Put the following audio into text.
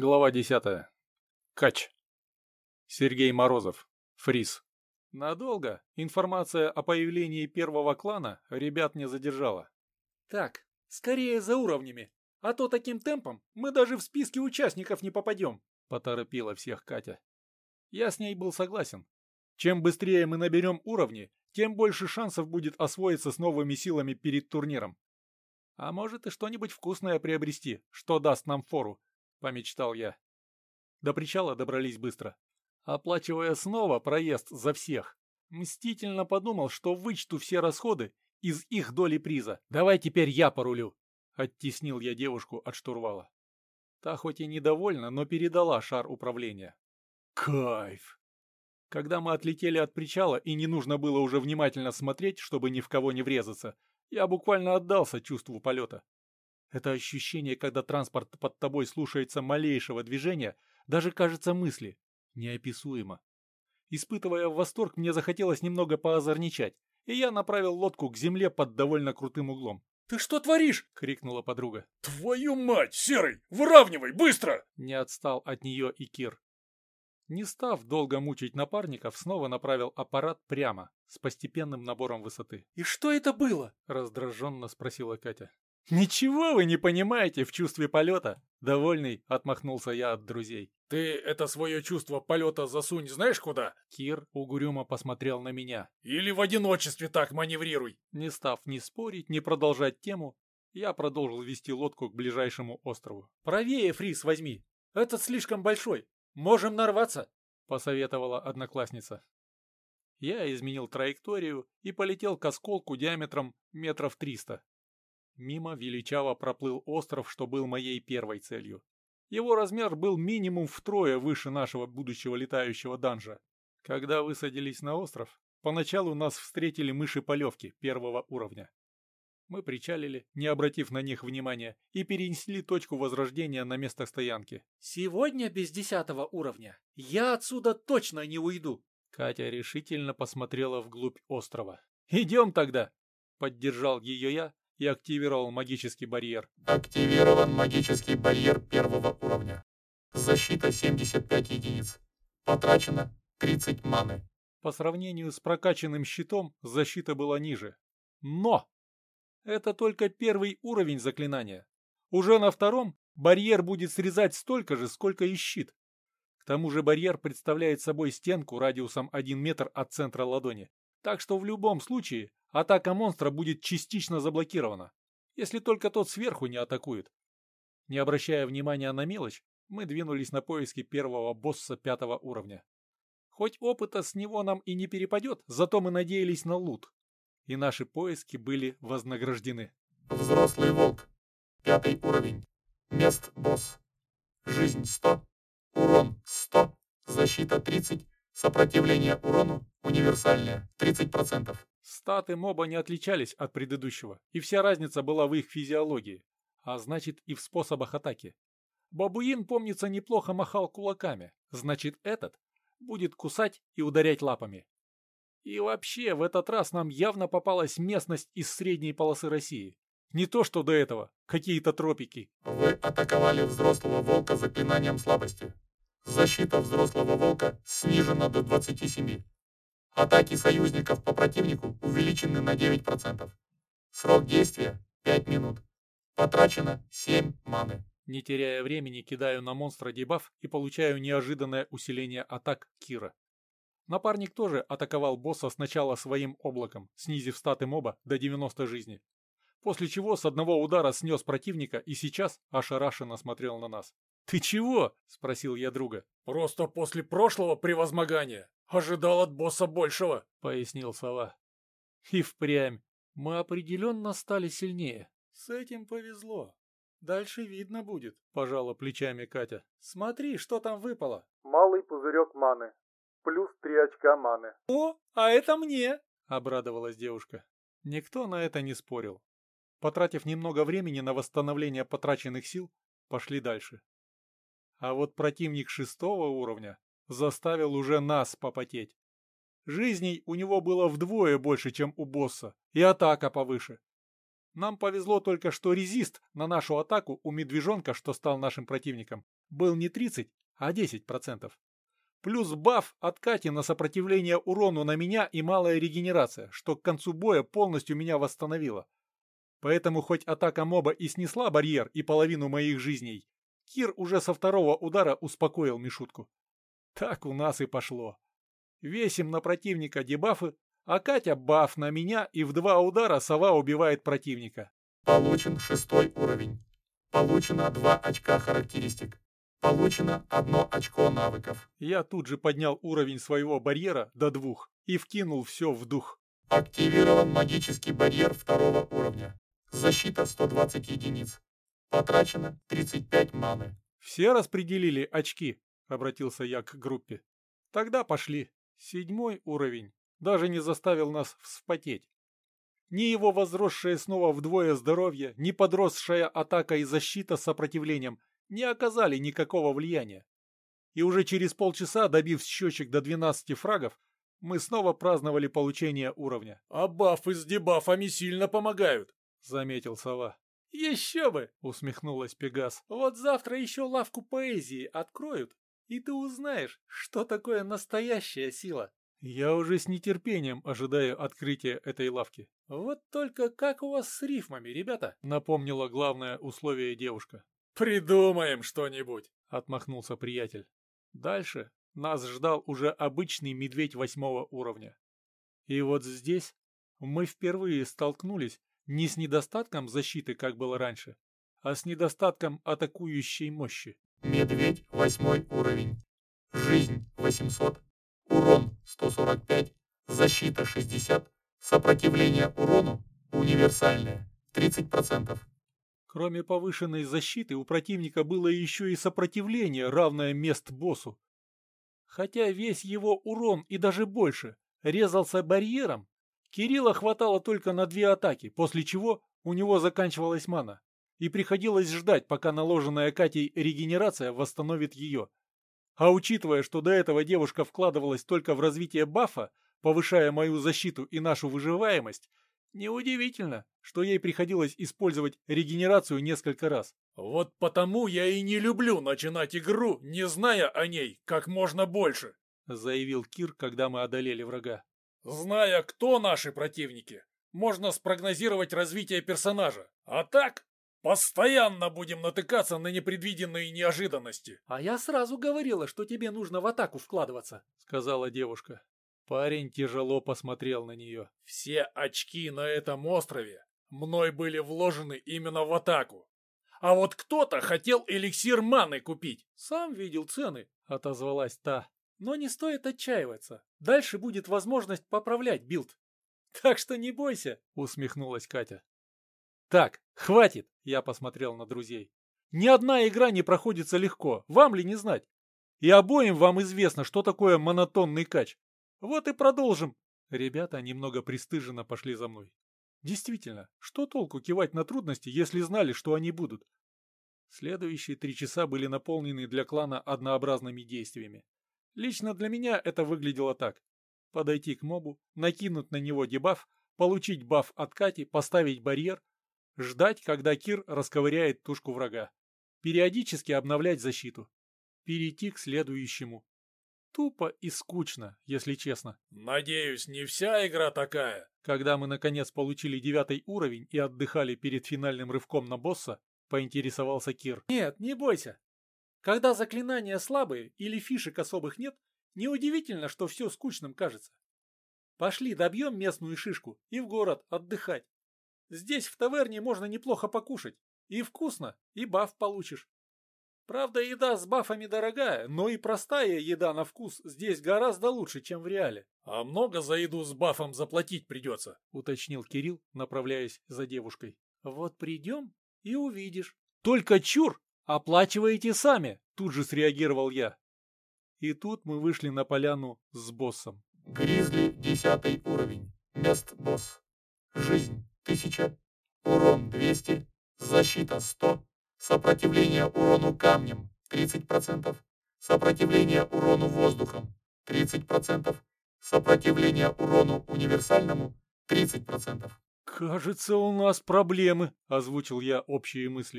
Глава 10. Кач. Сергей Морозов. Фриз. Надолго информация о появлении первого клана ребят не задержала. Так, скорее за уровнями, а то таким темпом мы даже в списке участников не попадем, поторопила всех Катя. Я с ней был согласен. Чем быстрее мы наберем уровни, тем больше шансов будет освоиться с новыми силами перед турниром. А может и что-нибудь вкусное приобрести, что даст нам фору, помечтал я. До причала добрались быстро, оплачивая снова проезд за всех. Мстительно подумал, что вычту все расходы из их доли приза. Давай теперь я порулю. Оттеснил я девушку от штурвала. Та хоть и недовольна, но передала шар управления. Кайф! Когда мы отлетели от причала и не нужно было уже внимательно смотреть, чтобы ни в кого не врезаться, я буквально отдался чувству полета. Это ощущение, когда транспорт под тобой слушается малейшего движения, даже кажется мысли. Неописуемо. Испытывая восторг, мне захотелось немного поозорничать, и я направил лодку к земле под довольно крутым углом. «Ты что творишь?» — крикнула подруга. «Твою мать, Серый! Выравнивай, быстро!» Не отстал от нее и Кир. Не став долго мучить напарников, снова направил аппарат прямо, с постепенным набором высоты. «И что это было?» — раздраженно спросила Катя. «Ничего вы не понимаете в чувстве полета!» Довольный, отмахнулся я от друзей. «Ты это свое чувство полета засунь знаешь куда?» Кир угрюмо посмотрел на меня. «Или в одиночестве так маневрируй!» Не став ни спорить, ни продолжать тему, я продолжил вести лодку к ближайшему острову. «Правее, Фрис, возьми! Этот слишком большой! Можем нарваться!» — посоветовала одноклассница. Я изменил траекторию и полетел к осколку диаметром метров триста. Мимо величаво проплыл остров, что был моей первой целью. Его размер был минимум втрое выше нашего будущего летающего данжа. Когда высадились на остров, поначалу нас встретили мыши-полевки первого уровня. Мы причалили, не обратив на них внимания, и перенесли точку возрождения на место стоянки. «Сегодня без десятого уровня я отсюда точно не уйду!» Катя решительно посмотрела вглубь острова. «Идем тогда!» — поддержал ее я, и активировал магический барьер. Активирован магический барьер первого уровня. Защита 75 единиц. Потрачено 30 маны. По сравнению с прокачанным щитом, защита была ниже. Но! Это только первый уровень заклинания. Уже на втором барьер будет срезать столько же, сколько и щит. К тому же барьер представляет собой стенку радиусом 1 метр от центра ладони. Так что в любом случае атака монстра будет частично заблокирована, если только тот сверху не атакует. Не обращая внимания на мелочь, мы двинулись на поиски первого босса пятого уровня. Хоть опыта с него нам и не перепадет, зато мы надеялись на лут. И наши поиски были вознаграждены. Взрослый волк. Пятый уровень. Мест босс. Жизнь 100. Урон 100. Защита 30. Сопротивление урону универсальное 30%. Статы моба не отличались от предыдущего, и вся разница была в их физиологии, а значит и в способах атаки. Бабуин, помнится, неплохо махал кулаками, значит этот будет кусать и ударять лапами. И вообще, в этот раз нам явно попалась местность из средней полосы России. Не то, что до этого, какие-то тропики. Вы атаковали взрослого волка заклинанием слабости. Защита взрослого волка снижена до 27. Атаки союзников по противнику увеличены на 9%. Срок действия 5 минут. Потрачено 7 маны. Не теряя времени, кидаю на монстра дебаф и получаю неожиданное усиление атак Кира. Напарник тоже атаковал босса сначала своим облаком, снизив статы моба до 90 жизни. После чего с одного удара снес противника и сейчас ошарашенно смотрел на нас. «Ты чего?» – спросил я друга. «Просто после прошлого превозмогания ожидал от босса большего», – пояснил сова. И впрямь. Мы определенно стали сильнее. «С этим повезло. Дальше видно будет», – пожала плечами Катя. «Смотри, что там выпало». «Малый пузырек маны. Плюс три очка маны». «О, а это мне!» – обрадовалась девушка. Никто на это не спорил. Потратив немного времени на восстановление потраченных сил, пошли дальше. А вот противник шестого уровня заставил уже нас попотеть. Жизней у него было вдвое больше, чем у босса, и атака повыше. Нам повезло только, что резист на нашу атаку у медвежонка, что стал нашим противником, был не 30, а 10%. Плюс баф от Кати на сопротивление урону на меня и малая регенерация, что к концу боя полностью меня восстановило. Поэтому хоть атака моба и снесла барьер и половину моих жизней, Кир уже со второго удара успокоил Мишутку. Так у нас и пошло. Весим на противника дебафы, а Катя баф на меня, и в два удара сова убивает противника. Получен шестой уровень. Получено два очка характеристик. Получено одно очко навыков. Я тут же поднял уровень своего барьера до двух и вкинул все в дух. Активирован магический барьер второго уровня. Защита 120 единиц. Потрачено 35 маны. «Все распределили очки?» — обратился я к группе. «Тогда пошли. Седьмой уровень. Даже не заставил нас вспотеть. Ни его возросшее снова вдвое здоровье, ни подросшая атака и защита с сопротивлением не оказали никакого влияния. И уже через полчаса, добив счетчик до 12 фрагов, мы снова праздновали получение уровня. «А бафы с дебафами сильно помогают», — заметил сова. «Еще бы!» — усмехнулась Пегас. «Вот завтра еще лавку поэзии откроют, и ты узнаешь, что такое настоящая сила». Я уже с нетерпением ожидаю открытия этой лавки. «Вот только как у вас с рифмами, ребята?» — напомнила главное условие девушка. «Придумаем что-нибудь!» — отмахнулся приятель. Дальше нас ждал уже обычный медведь восьмого уровня. И вот здесь мы впервые столкнулись не с недостатком защиты, как было раньше, а с недостатком атакующей мощи. Медведь, восьмой уровень. Жизнь, 800. Урон, 145. Защита, 60. Сопротивление урону, универсальное, 30%. Кроме повышенной защиты, у противника было еще и сопротивление, равное мест боссу. Хотя весь его урон и даже больше резался барьером, Кирилла хватало только на две атаки, после чего у него заканчивалась мана, и приходилось ждать, пока наложенная Катей регенерация восстановит ее. А учитывая, что до этого девушка вкладывалась только в развитие бафа, повышая мою защиту и нашу выживаемость, неудивительно, что ей приходилось использовать регенерацию несколько раз. «Вот потому я и не люблю начинать игру, не зная о ней как можно больше», заявил Кир, когда мы одолели врага. Зная, кто наши противники, можно спрогнозировать развитие персонажа. А так, постоянно будем натыкаться на непредвиденные неожиданности. А я сразу говорила, что тебе нужно в атаку вкладываться, сказала девушка. Парень тяжело посмотрел на нее. Все очки на этом острове мной были вложены именно в атаку. А вот кто-то хотел эликсир маны купить. Сам видел цены, отозвалась та. Но не стоит отчаиваться. Дальше будет возможность поправлять билд. Так что не бойся, усмехнулась Катя. Так, хватит, я посмотрел на друзей. Ни одна игра не проходится легко, вам ли не знать? И обоим вам известно, что такое монотонный кач. Вот и продолжим. Ребята немного пристыженно пошли за мной. Действительно, что толку кивать на трудности, если знали, что они будут? Следующие три часа были наполнены для клана однообразными действиями. Лично для меня это выглядело так. Подойти к мобу, накинуть на него дебаф, получить баф от Кати, поставить барьер, ждать, когда Кир расковыряет тушку врага, периодически обновлять защиту, перейти к следующему. Тупо и скучно, если честно. Надеюсь, не вся игра такая. Когда мы наконец получили девятый уровень и отдыхали перед финальным рывком на босса, поинтересовался Кир. Нет, не бойся. Когда заклинания слабые или фишек особых нет, неудивительно, что все скучным кажется. Пошли добьем местную шишку и в город отдыхать. Здесь в таверне можно неплохо покушать. И вкусно, и баф получишь. Правда, еда с бафами дорогая, но и простая еда на вкус здесь гораздо лучше, чем в реале. А много за еду с бафом заплатить придется, уточнил Кирилл, направляясь за девушкой. Вот придем и увидишь. Только чур! «Оплачиваете сами!» – тут же среагировал я. И тут мы вышли на поляну с боссом. Гризли, десятый уровень. Мест босс. Жизнь, тысяча. Урон, 200. Защита, 100. Сопротивление урону камнем, 30%. Сопротивление урону воздухом, 30%. Сопротивление урону универсальному, 30%. «Кажется, у нас проблемы», – озвучил я общие мысли.